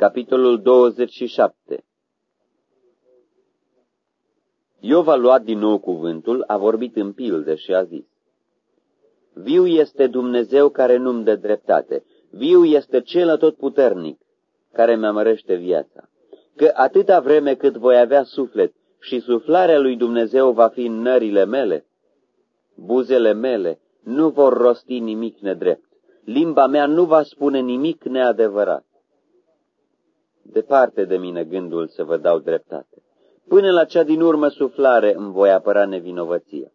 Capitolul 27 Iov a luat din nou cuvântul, a vorbit în pilde și a zis, Viu este Dumnezeu care nu-mi dă dreptate, viu este cel atotputernic care mi amărește viața, că atâta vreme cât voi avea suflet și suflarea lui Dumnezeu va fi în nările mele, buzele mele nu vor rosti nimic nedrept, limba mea nu va spune nimic neadevărat. Departe de mine gândul să vă dau dreptate. Până la cea din urmă suflare îmi voi apăra nevinovăția.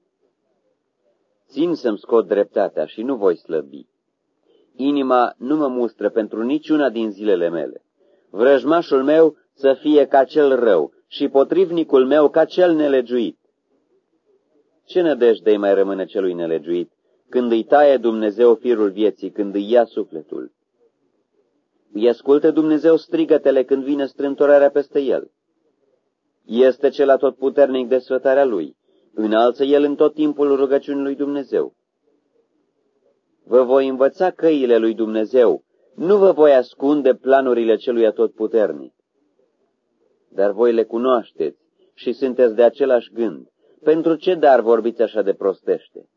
Țin să-mi scot dreptatea și nu voi slăbi. Inima nu mă mustră pentru niciuna din zilele mele. Vrăjmașul meu să fie ca cel rău și potrivnicul meu ca cel nelegiuit. Ce nădejde mai rămâne celui nelegiuit când îi taie Dumnezeu firul vieții, când îi ia sufletul? Îi ascultă Dumnezeu strigătele când vine strântorarea peste el. Este cel atotputernic de sfătarea lui. Înalță el în tot timpul rugăciunii lui Dumnezeu. Vă voi învăța căile lui Dumnezeu, nu vă voi ascunde planurile celui atotputernic. Dar voi le cunoașteți și sunteți de același gând. Pentru ce dar vorbiți așa de prostește?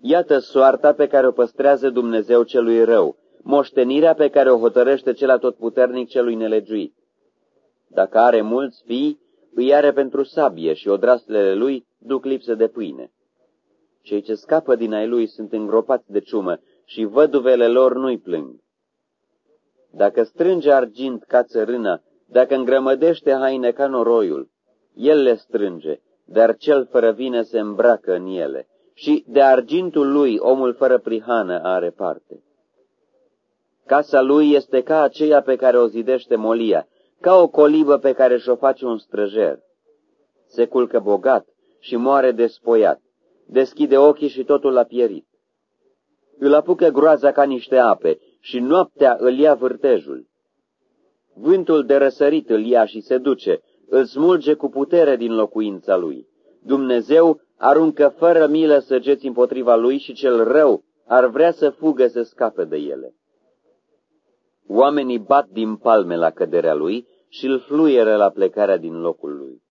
Iată soarta pe care o păstrează Dumnezeu celui rău, moștenirea pe care o hotărăște cel atotputernic celui nelegiuit. Dacă are mulți fii, îi are pentru sabie și odraslele lui duc lipsă de pâine. Cei ce scapă din ai lui sunt îngropați de ciumă și văduvele lor nu-i plâng. Dacă strânge argint ca țărâna, dacă îngrămădește haine ca noroiul, el le strânge, dar cel fără vină se îmbracă în ele, și de argintul lui omul fără prihană are parte. Casa lui este ca aceea pe care o zidește molia, ca o colibă pe care și-o face un străjer. Se culcă bogat și moare despoiat, deschide ochii și totul a pierit. Îl apucă groaza ca niște ape și noaptea îl ia vârtejul. Vântul de răsărit îl ia și se duce, îl smulge cu putere din locuința lui. Dumnezeu aruncă fără milă săgeți împotriva lui și cel rău ar vrea să fugă să scape de ele. Oamenii bat din palme la căderea lui și îl fluieră la plecarea din locul lui.